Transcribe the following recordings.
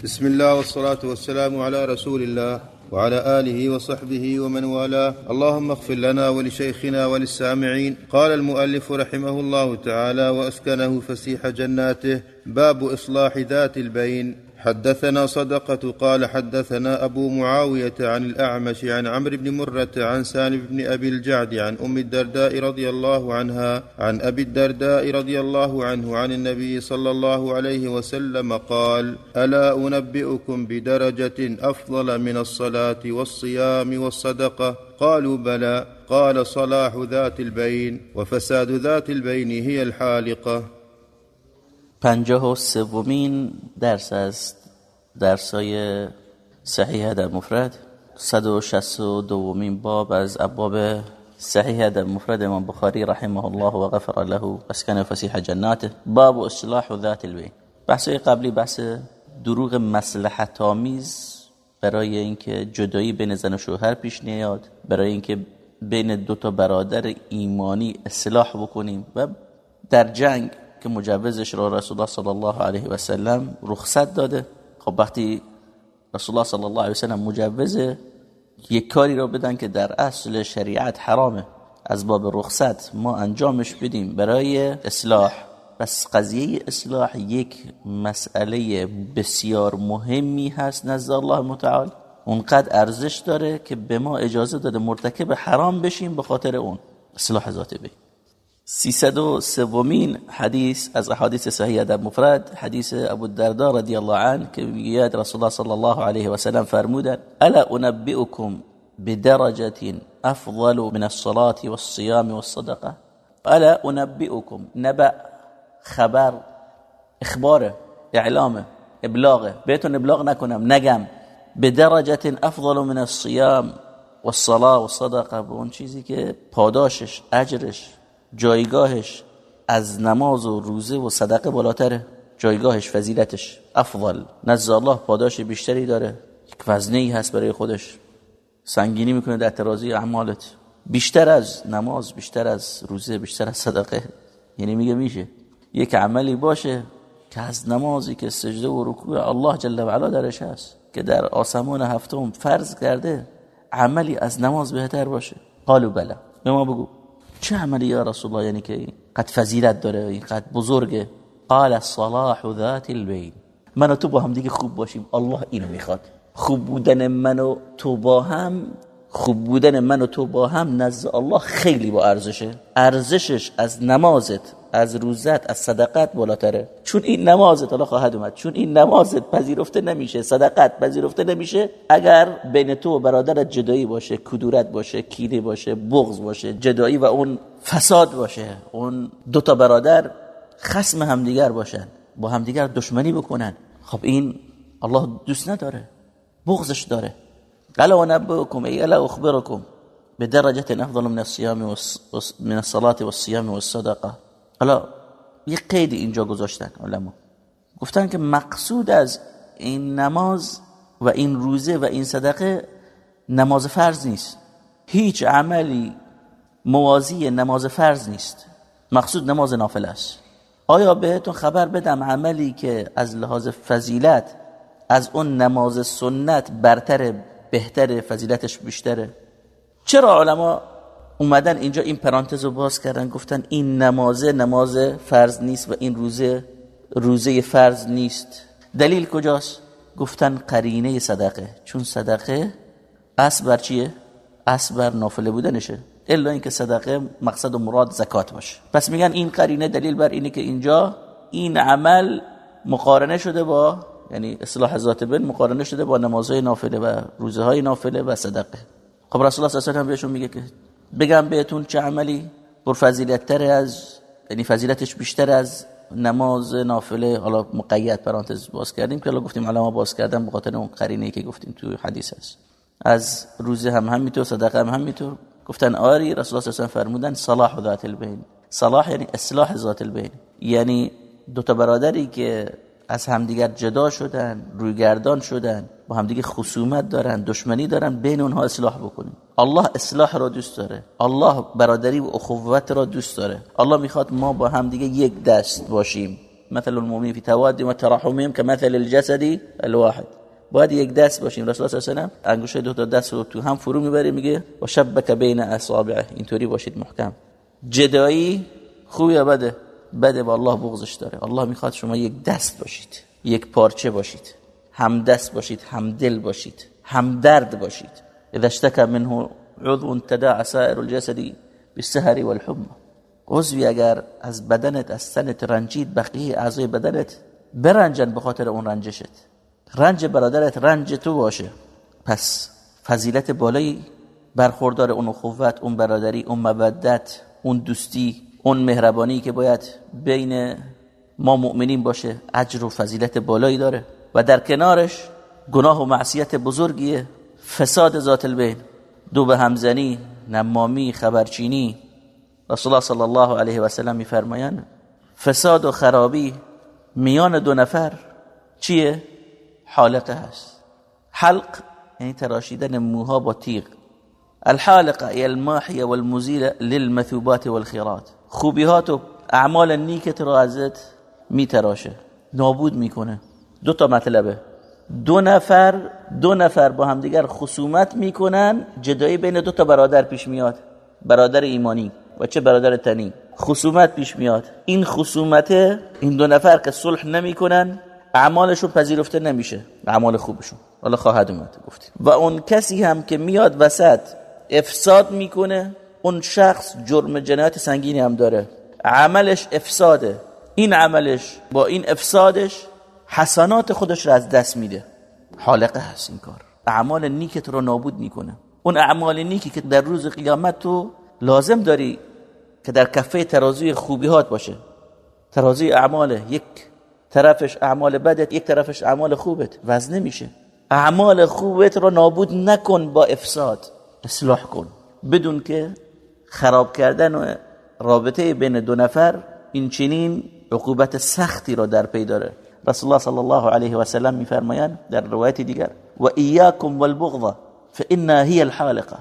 بسم الله والصلاة والسلام على رسول الله وعلى آله وصحبه ومن والاه. اللهم اغفر لنا ولشيخنا وللسامعين. قال المؤلف رحمه الله تعالى وأسكنه فسيح جناته. باب إصلاح ذات البين. حدثنا صدقة قال حدثنا أبو معاوية عن الأعمش عن عمرو بن مرة عن سالم بن أبي الجعد عن أم الدرداء رضي الله عنها عن أبي الدرداء رضي الله عنه عن النبي صلى الله عليه وسلم قال ألا أنبئكم بدرجة أفضل من الصلاة والصيام والصدقة؟ قالوا بلى. قال صلاح ذات البين. وفساد ذات البين هي الحالقة. پنجاه و سومین درس است. درسای صحیح در مفرد. صد و شست و دومین باب از ابواب صحیح در مفرد امام بخاری رحمه الله و غفر له اسکن فسیح جناته. باب اصلاح ذات البین بحثای قبلی بحث دروغ مسلحت آمیز برای اینکه جدایی بین زن و شوهر پیش نیاد برای اینکه بین دو تا برادر ایمانی اصلاح بکنیم و در جنگ که مجوزش را رسول الله صلی الله علیه و سلم رخصت داده. خب وقتی رسول الله صلی الله علیه و سلم مجوزه یک کاری را بدن که در اصل شریعت حرامه. از باب رخصت ما انجامش بدیم برای اصلاح. بس قضیه اصلاح یک مسئله بسیار مهمی هست نزد الله متعال. اونقدر ارزش داره که به ما اجازه داده مرتکب حرام بشیم به خاطر اون. اصلاح ذات بین سیصد حدیث از احادیث صحیح در مفرد حدیث أبو الدرداء رضی الله عنه که رسول الله صلی الله علیه و سلم فرمودن ألا أنبئكم بدرجة أفضل من الصلاة والصيام والصدقة؟ الا أنبئكم نبأ خبر اخباره اعلامه ابلاغه بهتون إبلاغ نکنم نگم بدرجة أفضل من الصيام والصلاة والصدقة به اون چیزی که پاداشش اجرش جایگاهش از نماز و روزه و صدقه بالاتره. جایگاهش فضیلتش. افضل. نزد الله پاداش بیشتری داره. یک وزنه هست برای خودش. سنگینی می‌کنه در ترازی اعمالت. بیشتر از نماز بیشتر از روزه بیشتر از صدقه. یعنی میگه میشه. یک عملی باشه که از نمازی که سجده و رکوع الله جل و علا درش هست که در آسمان هفتم فرض کرده عملی از نماز بهتر باشه. قالو بله به ما بگو. چه عملی یا رسول الله یعنی که قد فضیلت داره قد بزرگه. قال صلاح ذات البین. من و تو با هم دیگه خوب باشیم. الله اینو می‌خواد. خوب بودن من و تو با هم خوب بودن من و تو با هم نزد الله خیلی با ارزشه. ارزشش از نمازت از روزت از صدقت بالاتره. چون این نمازت الله خواهد اومد چون این نمازت پذیرفته نمیشه صدقت پذیرفته نمیشه اگر بین تو و برادرت جدایی باشه کدورت باشه کینه باشه بغض باشه جدایی و اون فساد باشه اون دو تا برادر خسم همدیگر باشن با همدیگر دشمنی بکنن خب این الله دوست نداره بغضش داره. قال ونبئكم ای الا اخبركم بدرجه افضل من الصيام من الصلاه والصيام والصدقه حالا یه قید اینجا گذاشتن علما. گفتن که مقصود از این نماز و این روزه و این صدقه نماز فرض نیست. هیچ عملی موازی نماز فرض نیست. مقصود نماز نافله است. آیا بهتون خبر بدم عملی که از لحاظ فضیلت از اون نماز سنت برتر بهتره فضیلتش بیشتره. چرا علما اومدن اینجا این پرانتز رو باز کردن؟ گفتن این نمازه نماز فرض نیست و این روزه روزه فرض نیست. دلیل کجاست؟ گفتن قرینه صدقه. چون صدقه اصل بر چیه؟ اصل بر نافله بودنشه. الا اینکه صدقه مقصد و مراد زکات باشه. پس میگن این قرینه دلیل بر اینه که اینجا این عمل مقارنه شده با یعنی اصلاح ذات بین مقارنه شده با نمازهای نافله و روزه های نافله و صدقه. خب رسول الله صلی الله علیه بهشون میگه که بگم بهتون چه عملی؟ پر فضیلت تر از یعنی فضیلتش بیشتر از نماز نافله. حالا مقید پرانتز باز کردیم که حالا گفتیم علما باز کردن به خاطر اون قرینه که گفتیم تو حدیث هست. از روزه هم همینطور صدقه هم همینطور. گفتن آری رسول الله صلی الله فرمودن صلاح ذات البین. صلاح یعنی اصلاح ذات البین. یعنی دو تا برادری که از همدیگر جدا شدن رویگردان شدن با همدیگه خصومت دارن دشمنی دارن بین اونها اصلاح بکنیم. الله اصلاح را دوست داره. الله برادری و اخوت را دوست داره. الله می‌خواد ما با همدیگه یک دست باشیم. مثل المؤمنین فی توادی و تراحمهم که مثل الجسدی الواحد. باید یک دست باشیم. رسول الله صلی الله علیه و انگشت دو تا دست رو تو هم فرو می‌بره میگه و شبک بین اصابعه. اینطوری باشید محکم. جدایی خوبی یا بده؟ بده با الله بغضش داره. الله می‌خواد شما یک دست باشید یک پارچه باشید هم دست باشید هم دل باشید هم درد باشید. اذا اشتكى منه عضو تداعى سائر الجسد بالسهر والحمى. عضوی اگر از بدنت از سنت رنجید بقیه اعضای بدنت برنجن به خاطر اون رنجشت. رنج برادرت رنج تو باشه. پس فضیلت بالایی برخوردار اون اخوت اون برادری اون مودت اون دوستی اون مهربانی که باید بین ما مؤمنین باشه اجر و فضیلت بالایی داره و در کنارش گناه و معصیت بزرگیه فساد ذات البین. دو به همزنی نمامی خبرچینی. رسول الله صلی الله علیه و سلم میفرمایند فساد و خرابی میان دو نفر چیه؟ حالقه هست. حلق یعنی تراشیدن موها با تیغ. الحالقه ای الماحیه والمزیله للمثوبات والخیرات. خوبیات و اعمال نیکت را ازت میتراشه. نابود می‌کنه. دو تا مطلبه. دو نفر دو نفر با همدیگر خصومت می‌کنن جدایی بین دو تا برادر پیش میاد. برادر ایمانی و چه برادر تنی. خصومت پیش میاد. این خصومت این دو نفر که صلح نمی‌کنن اعمالشون پذیرفته نمیشه. اعمال خوبشون. حالا خواهد اومد گفتیم. و اون کسی هم که میاد وسط افساد می‌کنه اون شخص جرم جنایت سنگینی هم داره. عملش افساده. این عملش با این افسادش حسنات خودش رو از دست میده. حالقه هست این کار. اعمال نیکت رو نابود می‌کنه. اون اعمال نیکی که در روز قیامت تو لازم داری که در کفه ترازوی خوبیات باشه. ترازوی اعمال یک طرفش اعمال بدت یک طرفش اعمال خوبت. وزنه میشه. اعمال خوبت رو نابود نکن با افساد. اصلاح کن. بدون که خراب کردن و رابطه بین دو نفر این چنین عقوبت سختی را در پی داره. رسول الله صلی الله علیه و سلم میفرمایند در روایت دیگر و ایاکم والبغض فانها هي الحالقه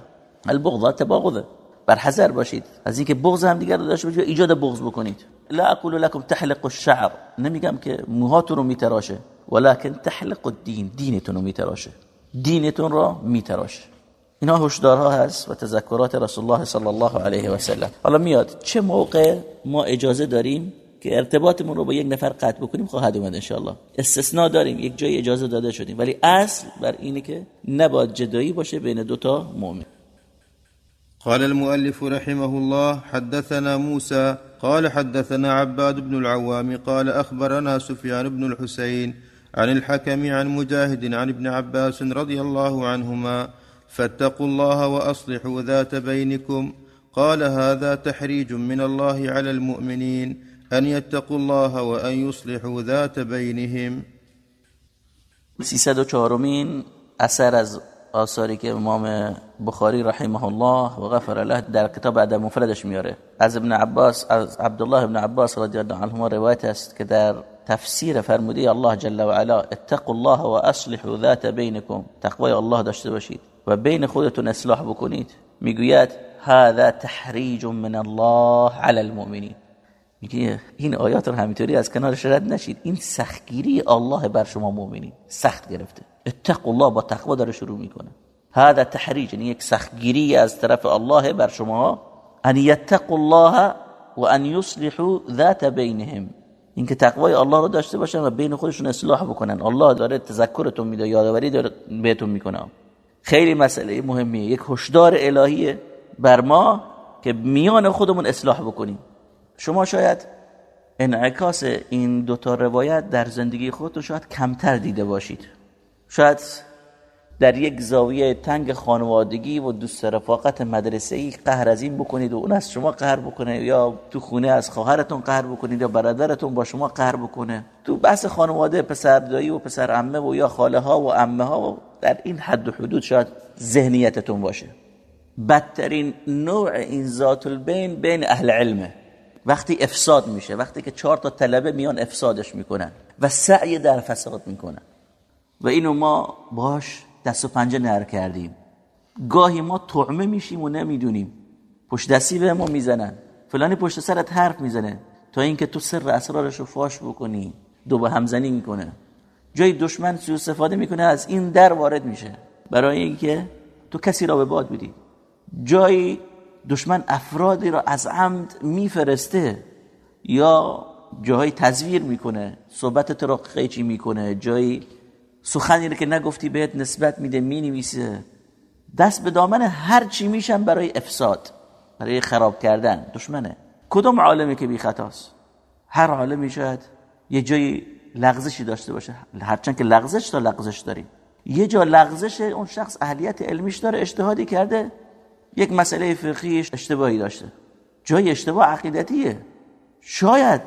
البغض تباغض. بر حذر باشید. از اینکه بغض هم دیگر داشته باشید ایجاد بغض بکنید. لا اقول لكم تحلق الشعر. نمیگم که موهاتون رو میتراشه ولكن تحلق الدین. دینتون رو میتراشه. دینتون رو میتراشه. اینا هشدارها هست و تذکرات رسول الله صلی الله علیه و سلم. حالا میاد چه موقع ما اجازه داریم که ارتباطمون رو با یک نفر قطع بکنیم؟ خواهد اومد انشاءالله. استثناء داریم یک جای اجازه داده شدیم. ولی اصل بر اینه که نباید جدایی باشه بین دو تا مؤمن. قال المؤلف رحمه الله حدثنا موسى قال حدثنا عباد بن العوام قال اخبرنا سفيان بن الحسين عن الحكم عن مجاهد عن ابن عباس رضي الله عنهما فاتقوا الله وأصلحوا ذات بينكم. قال هذا تحريج من الله على المؤمنين أن يتقوا الله وأن يصلحوا ذات بينهم. 304 اثر از آثاری که امام بخاری رحمه الله و غفر له در کتاب ادب مفردش میاره. از ابن عباس از عبدالله ابن عباس رضی الله عنهما روایت است که در تفسیر فرموده الله جل و علا اتقوا الله و اصلحوا ذات بینکم. تقوای الله داشته باشید. و بین خودتون اصلاح بکنید. می‌گوید هذا تحریج من الله على المؤمنین. میگه این آیات رو همینطوری از کنارش رد نشید. این سختگیری الله بر شما مؤمنین. سخت گرفته. اتق الله با تقوا داره شروع می‌کنه. هذا تحریج. یعنی یک سختگیری از طرف الله بر شما. ان یتقوا الله و ان یصلحوا ذات بینهم. اینکه تقوای الله رو داشته باشن و بین خودشون اصلاح بکنن. الله داره تذکرتون میده یادآوری داره بهتون می‌کنه. خیلی مسئله مهمیه. یک هشدار الهیه بر ما که میان خودمون اصلاح بکنیم. شما شاید انعکاس این دوتا روایت در زندگی خودتون شاید کمتر دیده باشید. شاید در یک زاویه تنگ خانوادگی و دوست رفاقت مدرسه ای قهر از این بکنید و اون از شما قهر بکنه یا تو خونه از خواهرتون قهر بکنید یا برادرتون با شما قهر بکنه. تو بحث خانواده پسر دایی و پسر عمه و یا خاله ها و عمه ها در این حد و حدود شاید ذهنیتتون باشه. بدترین نوع این ذات البین بین اهل علمه. وقتی افساد میشه وقتی که چهار تا طلبه میان افسادش می‌کنن و سعی در فساد می‌کنن. و اینو ما باش دست و پنجه نر کردیم. گاهی ما طعمه میشیم و نمی‌دونیم. پشت دستی به ما می‌زنن. فلانی پشت سرت حرف می‌زنه. تا اینکه تو سر اسرارش رو فاش بکنی. دو به همزنی می‌کنه. جای دشمن سوء استفاده می‌کنه از این در وارد میشه. برای اینکه تو کسی را به باد بدی. جای دشمن افرادی را از عمد میفرسته یا جایی تزویر می‌کنه. صحبت تو را قیچی می‌کنه. جایی سخنی رو که نگفتی بهت نسبت میده می‌نویسه. دست به دامن هر چی میشن برای افساد برای خراب کردن. دشمنه. کدوم عالمی که بی خطاست؟ هر عالمی شاید یه جایی لغزشی داشته باشه. هرچند که لغزش تا لغزش داریم. یه جا لغزش اون شخص اهلیت علمیش داره اجتهادی کرده یک مسئله فقهیش اشتباهی داشته. جای اشتباه عقیدتیه. شاید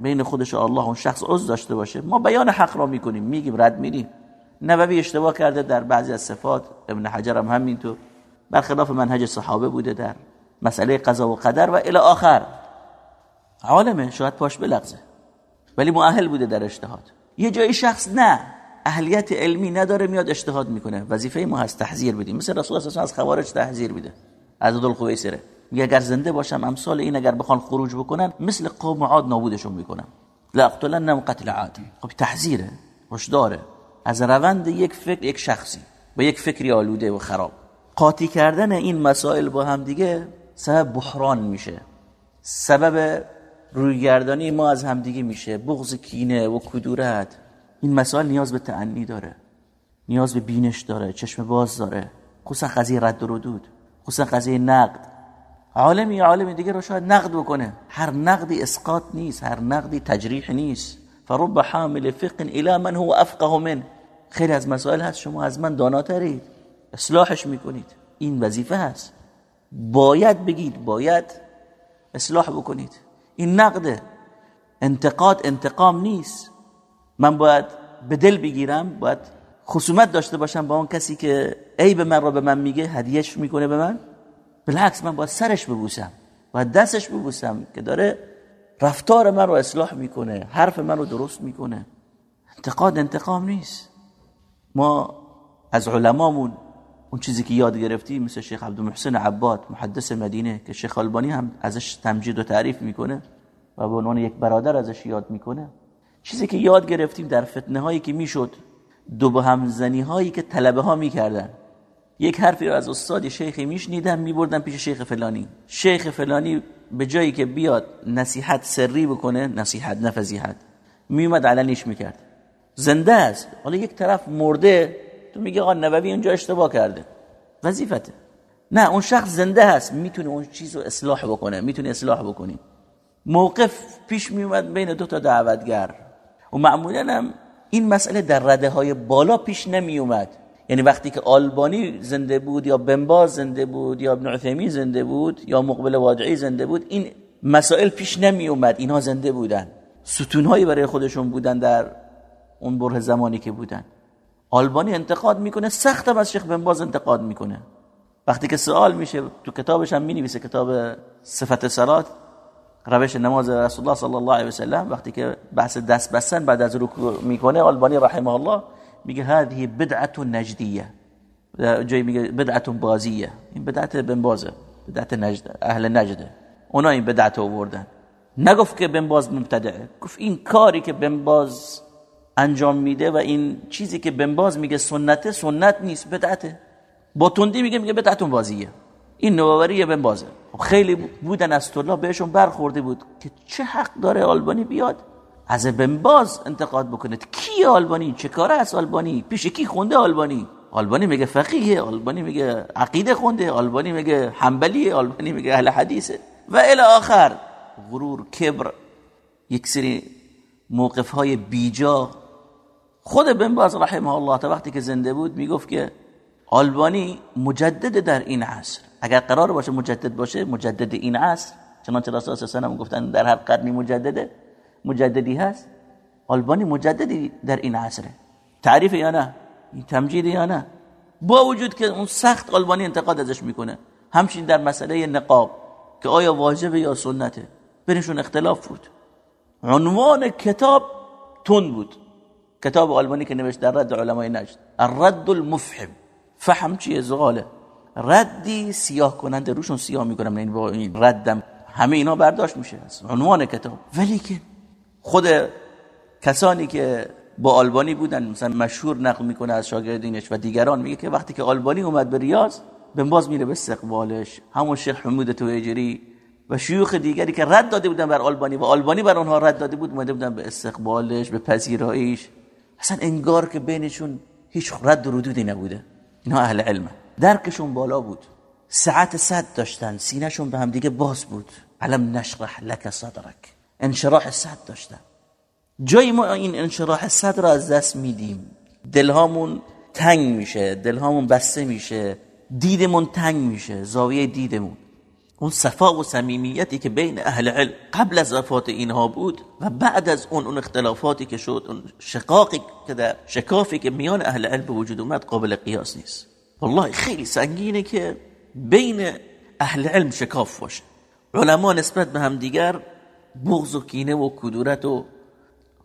بین خودش الله اون شخص عذر داشته باشه. ما بیان حق را می‌کنیم میگیم رد میریم. نبوی اشتباه کرده در بعضی از صفات ابن حجر هم همینطور. برخلاف منهج صحابه بوده در مسئله قضا و قدر و الی آخر. عالمه شاید پاش بلغزه. ولی مؤهل بوده در اجتهاد. یه جای شخص نه اهلیت علمی نداره میاد اجتهاد می‌کنه. وظیفه ما هست تحذیر بدیم. مثل رسول الله از خوارج تحذیر بده از دل خویسره میگه اگر زنده باشم امثال این اگر بخوان خروج بکنن مثل قوم عاد نابودشون می‌کنم لا اقتلنهم قتل عاد. خب تحذیره هشداره. از روند یک فکر یک شخصی. با یک فکری آلوده و خراب. قاطی کردن این مسائل با هم دیگه سبب بحران میشه. سبب رویگردانی ما از همدیگه میشه. بغض کینه و کدورت. این مسائل نیاز به تعنی داره. نیاز به بینش داره. چشم باز داره. خصوصا قضیه رد و ردود. خصوصا قضیه نقد. عالمی یا عالم دیگه رو شاید نقد بکنه. هر نقدی اسقاط نیست هر نقدی تجریح نیست. فرب حامل فقه الى من هو افقه من. خیلی از مسائل هست شما از من داناترید. اصلاحش می‌کنید. این وظیفه هست. باید بگید باید اصلاح بکنید. این نقده. انتقاد انتقام نیست. من باید به دل بگیرم باید خصومت داشته باشم با اون کسی که عیب من را به من میگه هدیهش می‌کنه به من. بالعکس من باید سرش ببوسم باید دستش ببوسم که داره رفتار من رو اصلاح می‌کنه حرف من رو درست می‌کنه. انتقاد انتقام نیست. ما از علمامون اون چیزی که یاد گرفتیم مثل شیخ عبدالمحسن عباد محدث مدینه که شیخ البانی هم ازش تمجید و تعریف می‌کنه و به عنوان یک برادر ازش یاد می‌کنه. چیزی که یاد گرفتیم در فتنه هایی که می‌شد دو به همزنی هایی که طلبه ها می‌کردن. یک حرفی رو از استاد شیخی میشنیدن میبردن پیش شیخ فلانی. شیخ فلانی به جایی که بیاد نصیحت سری بکنه نصیحت نفذیحت میومد علنیش می‌کرد. زنده است. حالا یک طرف مرده تو میگه آقا نبوی اونجا اشتباه کرده. وظیفته. نه اون شخص زنده هست می‌تونه اون چیز رو اصلاح بکنه. می‌تونه اصلاح بکنی. موقف پیش میومد بین دو تا دعوتگر. و معمولا هم این مسئله در رده های بالا پیش نمی اومد یعنی وقتی که آلبانی زنده بود یا بنباز زنده بود یا ابن عثیمین زنده بود یا مقبل وادعی زنده بود این مسائل پیش نمی اومد اینها زنده بودن. ستونهایی برای خودشون بودن در اون بره زمانی که بودن. آلبانی انتقاد می‌کنه سختم از شیخ بنباز انتقاد می‌کنه. وقتی که سوال میشه تو کتابش هم می‌نویسه کتاب صفت سرات روش نماز رسول الله صلی الله علیه و وقتی که بحث دست بستن بعد از رکوع می‌کنه آلبانی رحمه الله میگه هذه بدعت نجدیه. جایی میگه بدعت بازیه. این بدعت بنبازه. بدعت نجد اهل نجده. اونا این بدعت آوردن. نگفت که بنباز مبتدعه. گفت این کاری که بنباز انجام میده و این چیزی که بنباز میگه سنته سنت نیست بدعته. با تندی میگه میگه بدعتون بازیه. این نوآوری بنبازه. خب خیلی بودن از طلاب بهشون برخورده بود که چه حق داره آلبانی بیاد؟ از بنباز انتقاد بکنه کی آلبانی؟ چه کاره از آلبانی؟ پیش کی خونده آلبانی؟ آلبانی میگه فقیه آلبانی میگه عقیده خونده آلبانی میگه حنبلی آلبانی میگه اهل حدیثه. و الی آخر غرور کبر یک سری موقف های بیجا. خود بنباز رحمه الله تا وقتی که زنده بود می‌گفت که آلبانی مجدد در این عصر. اگر قرار باشه مجدد باشه مجدد این عصر. چنانچه رسول الله هم گفتن در هر قرنی مجدده. مجددی هست؟ آلبانی مجددی در این عصره. تعریف یا نه؟ تمجید یا نه؟ با وجود که اون سخت آلبانی انتقاد ازش می‌کنه. همچین در مسئله نقاب که آیا واجبه یا سنته؟ بینشون اختلاف بود. عنوان کتاب تون بود. کتاب آلبانی که نوشت در رد علمای نجد الرد المفهم فهم چیه؟ زغاله. ردی سیاه کننده. روشون سیاه می‌کنم این با این ردم. همه اینا برداشت میشه. عنوان کتاب. ولی که خود کسانی که با آلبانی بودن مثلا مشهور نقل می‌کنه از شاگردینش و دیگران میگه که وقتی که آلبانی اومد به ریاض باز میره به استقبالش. همون شیخ حمود تویجری و شیوخ دیگری که رد داده بودن بر آلبانی و آلبانی بر آنها رد داده بود اومده بودن به استقبالش به پذیراییش. اصلا انگار که بینشون هیچ رد و ردودی نبوده. اینا اهل علم. درکشون بالا بود. ساعت صد داشتن. سینهشون به هم دیگه باز بود. علم نشرح لک صدرک. انشراح صد داشتن. جای ما این انشراح صدر را از دست میدیم. دلهامون تنگ میشه دلهامون بسته میشه دیدمون تنگ میشه زاویه دیدمون. اون صفا و صمیمیتی که بین اهل علم قبل از وفات اینها بود و بعد از اون اون اختلافاتی که شد اون شقاقی که در شکافی که میان اهل علم به وجود اومد قابل قیاس نیست. والله خیلی سنگینه که بین اهل علم شکاف باشه. علما نسبت به همدیگر بغض و کینه و کدورت و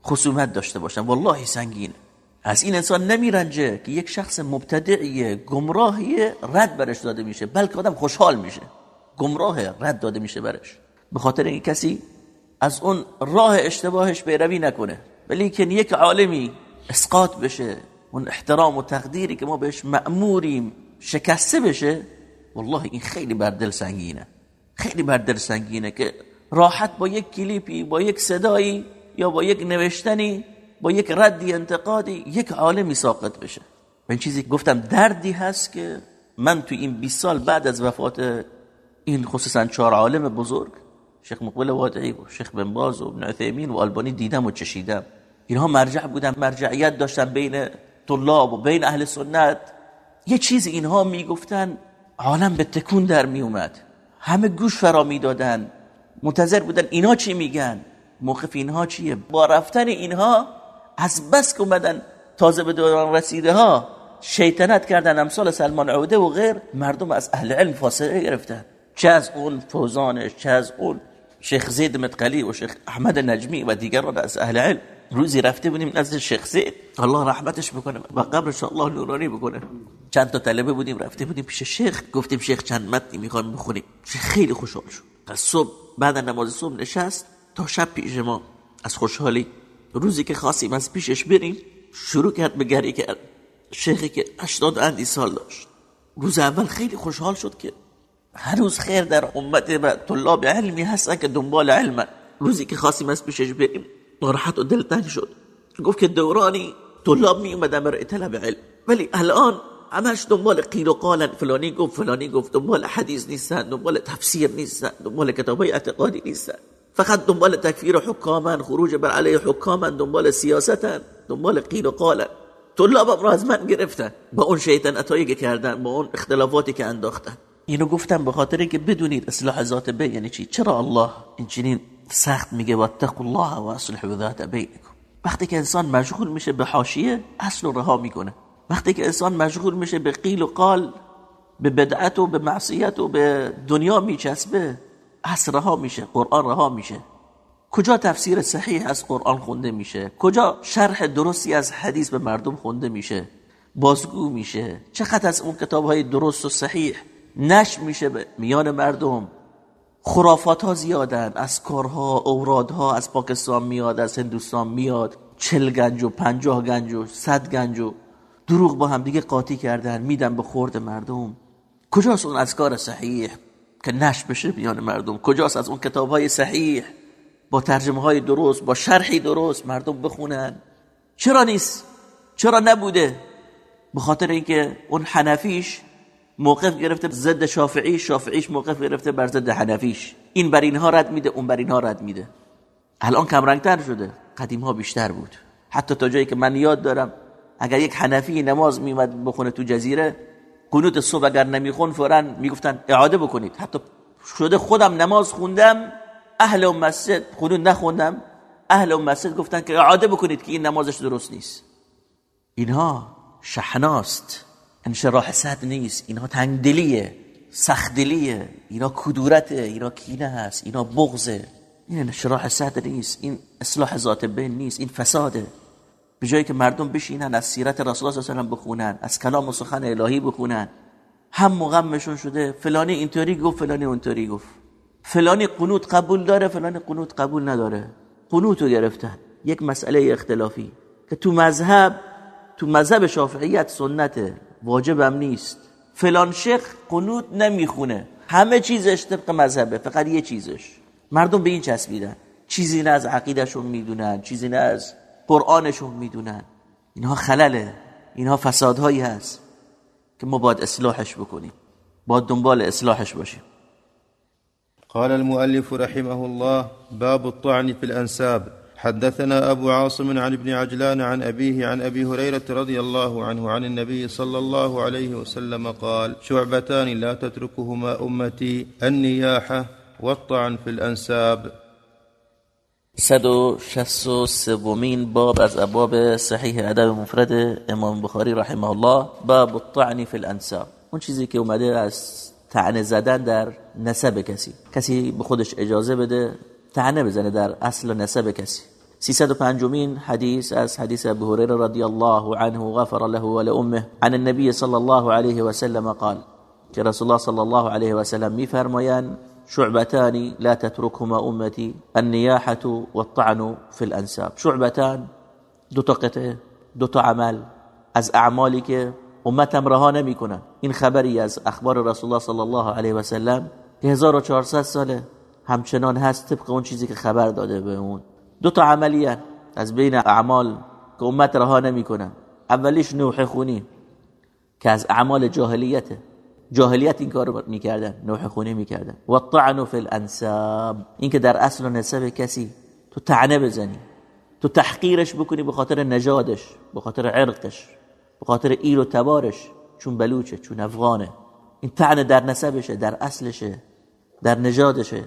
خصومت داشته باشن. والله سنگینه از این انسان نمیرنجه که یک شخص مبتدعی گمراهی رد برش داده میشه بلکه آدم خوشحال میشه. گمراه رد داده میشه برش. به خاطر این کسی از اون راه اشتباهش پیروی نکنه. ولی که یک عالمی اسقاط بشه اون احترام و تقدیری که ما بهش مأموریم شکسته بشه والله این خیلی بر دل سنگینه. خیلی بر دل سنگینه که راحت با یک کلیپی با یک صدایی یا با یک نوشتنی با یک ردی انتقادی یک عالمی ساقط بشه. این چیزی گفتم دردی هست که من تو این 20 سال بعد از وفات این خصوصا چهار عالم بزرگ شیخ مقبل وادعی و شیخ بن باز و ابن عثیمین و البانی دیدم و چشیدم. اینها مرجع بودن مرجعیت داشتن بین طلاب و بین اهل سنت. یه چیز اینها می‌گفتن عالم به تکون در میومد همه گوش فرا می‌دادن. منتظر بودن اینا چی میگن؟ موقف اینها چیه؟ با رفتن اینها از بس که اومدن تازه به دوران رسیده ها شیطنت کردن امثال سلمان عوده و غیر مردم از اهل علم فاصله گرفتن. چه از اون فوزانش چه از اون شیخ زید متقلی و شیخ احمد نجمی و دیگران از اهل علم. روزی رفته بودیم نزد شیخ زید. الله رحمتش بکنه و قبرش الله نورانی بکنه. چند تا طلبه بودیم رفته بودیم پیش شیخ. گفتیم شیخ چند متنی می‌خوایم بخونیم. شیخ خیلی خوشحال شد. از صبح بعد نماز صبح نشست تا شب پیش ما. از خوشحالی. روزی که خواستیم از پیشش بریم شروع کرد به گری کرد شیخی که 80 اندی سال داشت. روز اول خیلی خوشحال شد که هنوز خیر در امت و طلاب علمی هستن که دنبال علم. روزی که خواستیم از پیشش بریم ناراحت و دلتنگ شد. گفت که دورانی طلاب می اومدن برای طلب علم. ولی الان همش دنبال قیل و قالن فلانی گفت فلانی گفت. دنبال حدیث نیستن دنبال تفسیر نیستن دنبال کتابای اعتقادی نیستن. فقط دنبال تکفیر حکامن خروج بر علیه حکامن دنبال سیاستن دنبال قیل و قالن طلابم را از من گرفتن. با اون شیطان اتایی که کردن با اون اختلافاتی که انداختن. اینو گفتم به خاطر که بدونید اصلاح ذات بین یعنی چی؟ چرا الله اینجوری سخت میگه واتقوا الله و اصلحوا ذات بینکم وقتی که انسان مشغول میشه به حاشیه اصل رها می‌کنه. وقتی که انسان مشغول میشه به قیل و قال به بدعت و به معصیت و به دنیا میچسبه اصل رها میشه قرآن رها میشه. کجا تفسیر صحیح از قرآن خونده میشه؟ کجا شرح درستی از حدیث به مردم خونده میشه؟ بازگو میشه. چقدر از اون کتاب های درست و صحیح نش میشه به میان مردم؟ خرافات ها زیادن از کارها اورادها از پاکستان میاد از هندوستان میاد. چل گنج و پنجاه گنج و صد گنج و دروغ با هم دیگه قاطی کردن میدن به خورد مردم. کجاست اون کار صحیح که نش بشه میان مردم؟ کجاست از اون کتاب های صحیح؟ با ترجمه های درست با شرحی درست مردم بخونن. چرا نیست؟ چرا نبوده؟ به خاطر اینکه اون حنفیش موقف گرفته ضد شافعی شافعیش موقف گرفته بر ضد حنفیش. این بر اینها رد میده اون بر اینها رد میده. الان کم شده قدیم ها بیشتر بود. حتی تا جایی که من یاد دارم اگر یک حنفی نماز میومد بخونه تو جزیره قنوت صبح اگر نمیخون فورا می‌گفتن اعاده بکنید. حتی شده خودم نماز خوندم اهل و مسجد قنوت نخوندم اهل و مسجد گفتن که اعاده بکنید که این نمازش درست نیست. اینها شحناست. انشراح صد نیست. اینها تنگدلیه سختدلیه. اینا کدورته اینا کینه هست اینا بغزه این انشراح صد نیست. این اصلاح ذات بین نیست. این فساده. به جایی که مردم بشینن از سیرت رسول الله صلی الله علیه و بخونن از کلام و سخن الهی بخونن. هم مغمشون شده فلانی اینطوری گفت فلانی اونطوری گفت. فلانی قنوت قبول داره فلانی قنوت قبول نداره. قنوت رو گرفتن. یک مسئله اختلافی. که تو مذهب تو مذهب شافعیت سنته واجبم نیست. فلان شیخ قنوت نمی‌خونه. همه چیزش طبق مذهبه فقط یه چیزش. مردم به این چسبیدن. چیزی نه از عقیدشون می‌دونن چیزی نه از قرآنشون میدونن. اینها خلله. اینها فسادهایی هست که ما باید اصلاحش بکنیم. باید دنبال اصلاحش باشیم. قال المؤلف رحمه الله باب الطعن في الأنساب. حدثنا أبو عاصم عن ابن عجلان عن أبيه عن أبي هريرة رضي الله عنه عن النبي صلى الله عليه وسلم قال شعبتان لا تتركهما أمتي النياحة والطعن في الأنساب. 163 باب از ابواب صحیح ادب مفرد امام بخاری رحمه الله باب الطعن في الانساب. اون چیزی که اومده از تعنه زدن در نسب کسی. کسی به خودش اجازه بده تعنه بزنه در اصل نسب کسی. 305 حديث از حديث ابو هريره رضي الله عنه غفر له ولأمه عن النبي صلى الله عليه وسلم قال که رسول الله صلى الله عليه وسلم میفرمایند شعبتان لا تتركهما امتي النياحه والطعن في الانساب شعبتان دو تا قطعه دو تا عمل. از اعمالی که امتم رها نمی‌کنن. این خبری از اخبار رسول الله صلی الله علیه و سلم که 1400 ساله. همچنان هست طبق اون چیزی که خبر داده به اون. دو تا عملیه از بین اعمال که امت رها نمی‌کنن. اولیش نوح خونی که از اعمال جاهلیته. جاهلیت این کارو می‌کردن نوح خونی می‌کردن. و الطعن فی الانساب. این که در اصل و نسب کسی تو تعنه بزنی تو تحقیرش بکنی به خاطر نژادش به خاطر عرقش به خاطر ایل و تبارش چون بلوچه چون افغانه. این تعنه در نسبشه در اصلشه در نژادشه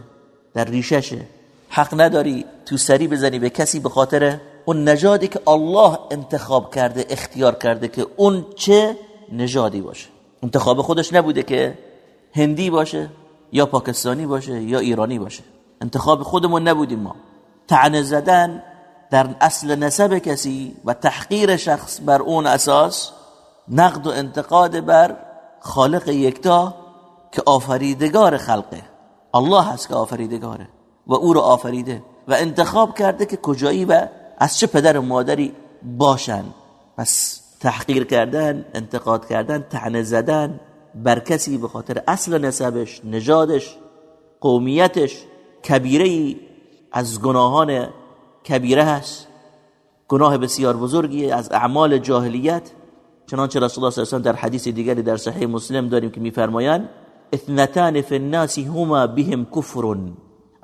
در ریششه حق نداری تو سری بزنی به کسی به خاطر اون نژادی که الله انتخاب کرده اختیار کرده که اون چه نژادی باشه. انتخاب خودش نبوده که هندی باشه یا پاکستانی باشه یا ایرانی باشه. انتخاب خودمون نبودیم ما. تعنه زدن در اصل نسب کسی و تحقیر شخص بر اون اساس نقد و انتقاد بر خالق یکتا که آفریدگار خلقه. الله هست که آفریدگاره و او رو آفریده و انتخاب کرده که کجایی و از چه پدر و مادری باشن. پس تحقیر کردن انتقاد کردن تعنه زدن بر کسی به خاطر اصل نسبش نژادش قومیتش کبیره از گناهان کبیره هست. گناه بسیار بزرگی از اعمال جاهلیت. چنانچه رسول الله صلی الله علیه و در حدیث دیگری در صحیح مسلم داریم که میفرمایند اثنتان فی الناس هما بهم کفر.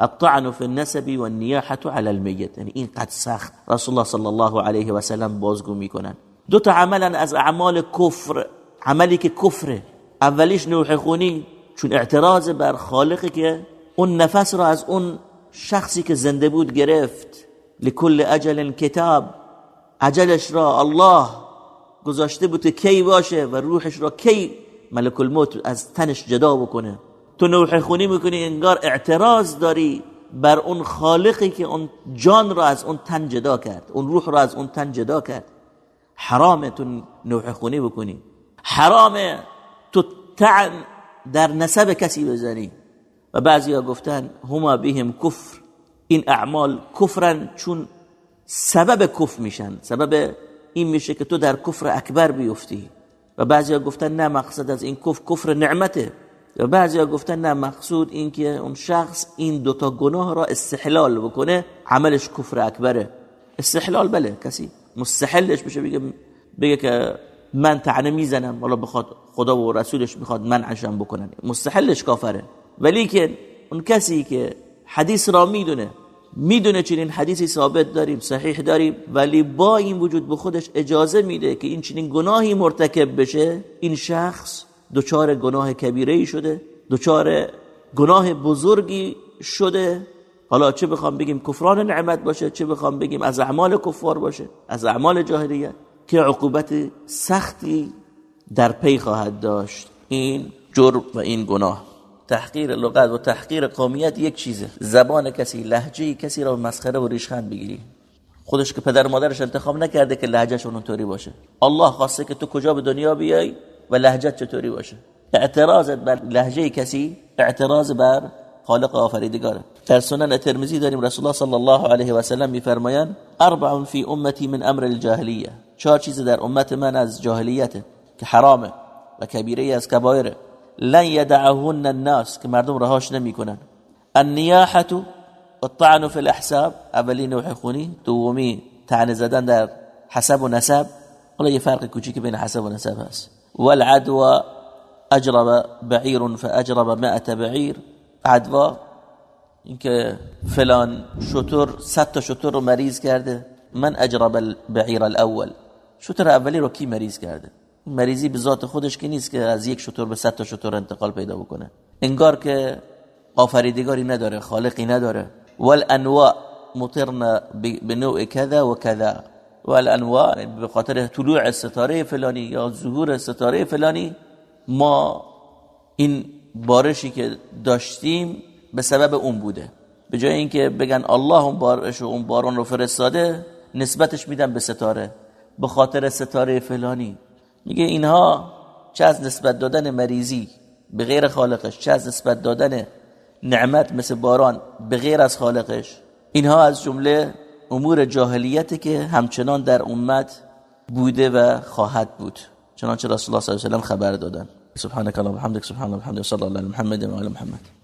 الطعن في النسب والنياحه على الميت یعنی این قد سخت. رسول الله صلی الله علیه و سلم بازگو می‌کنن دو تا عملا از اعمال کفر عملی که کفره اولیش نوح خونی چون اعتراض بر خالقی که اون نفس را از اون شخصی که زنده بود گرفت لکل اجل کتاب اجلش را الله گذاشته بود کی باشه و روحش را کی ملک الموت از تنش جدا بکنه. تو نوح خونی می‌کنی انگار اعتراض داری بر اون خالقی که اون جان را از اون تن جدا کرد اون روح را از اون تن جدا کرد. حرامه تو نوح خونی بکنی. حرامه تو تعن در نسب کسی بزنی. و بعضی ها گفتن هما بهم کفر. این اعمال کفرن چون سبب کفر میشن. سبب این میشه که تو در کفر اکبر بیفتی. و بعضی ها گفتن نه مقصد از این کفر کفر نعمته. و بعضی ها گفتن نه مقصود این که اون شخص این دوتا گناه را استحلال بکنه عملش کفر اکبره. استحلال بله کسی مستحلش بشه بگه, بگه که من تعنه می‌زنم والا بخواد خدا و رسولش می‌خواد منعشم بکنن. مستحلش کافره. ولی که اون کسی که حدیث را می‌دونه می‌دونه چنین حدیثی ثابت داریم صحیح داریم ولی با این وجود به خودش اجازه میده که این چنین گناهی مرتکب بشه این شخص دچار گناه کبیره ای شده دچار گناه بزرگی شده حالا چه بخوام بگیم کفران نعمت باشه چه بخوام بگیم از اعمال کفار باشه از اعمال جاهلیت که عقوبت سختی در پی خواهد داشت. این جرم و این گناه. تحقیر لغت و تحقیر قومیت یک چیزه. زبان کسی لهجه کسی را مسخره و ریشخند بگیری. خودش که پدر مادرش انتخاب نکرده که لهجهش اونطوری باشه. الله خواسته که تو کجا به دنیا بیای و لهجت چطوری باشه. اعتراضت بر لهجه کسی اعتراض بر خالق آفریدگاره. در سنن ترمزی داریم رسول الله صلی الله علیه و سلم میفرمایند اربع فی امتی من امر الجاهلیه. چهار چیز در امت من از جاهلیته که حرامه و کبیره از کبایره. لن یدعهن الناس که مردم رهاش نمی‌کنن. النیاحه الطعن فی الاحساب اولین نوع خونی. دومی طعن زدن در حسب و نسب. حالا یه فرق کوچیک بین حسب و نسب هست. والعدوى اجرب بعیر فاجرب مئة بعیر عدوا اینکه فلان شطور صد تا شطور رو مریض کرده. من اجرب البعیر الاول. شطور اولی رو کی مریض کرده؟ مریضی به ذات خودش که نیست که از یک شطور به صد تا شطور انتقال پیدا بکنه. انگار که آفریدگاری نداره خالقی نداره. والانواع مطرنا بنوع کذا و کذا. والانواع به خاطر طلوع ستاره فلانی یا ظهور ستاره فلانی ما این بارشی که داشتیم به سبب اون بوده. به جای اینکه بگن الله اون بارش و اون باران رو فرستاده نسبتش میدن به ستاره. به خاطر ستاره فلانی. میگه اینها چه از نسبت دادن مریضی به غیر خالقش چه از نسبت دادن نعمت مثل باران به غیر از خالقش. اینها از جمله امور جاهلیتی که همچنان در امت بوده و خواهد بود. چنانچه رسول الله صلی الله علیه و خبر دادن. سبحانك اللهم وبحمدك سبحان الله وبحمده صلى الله على محمد وعلى محمد.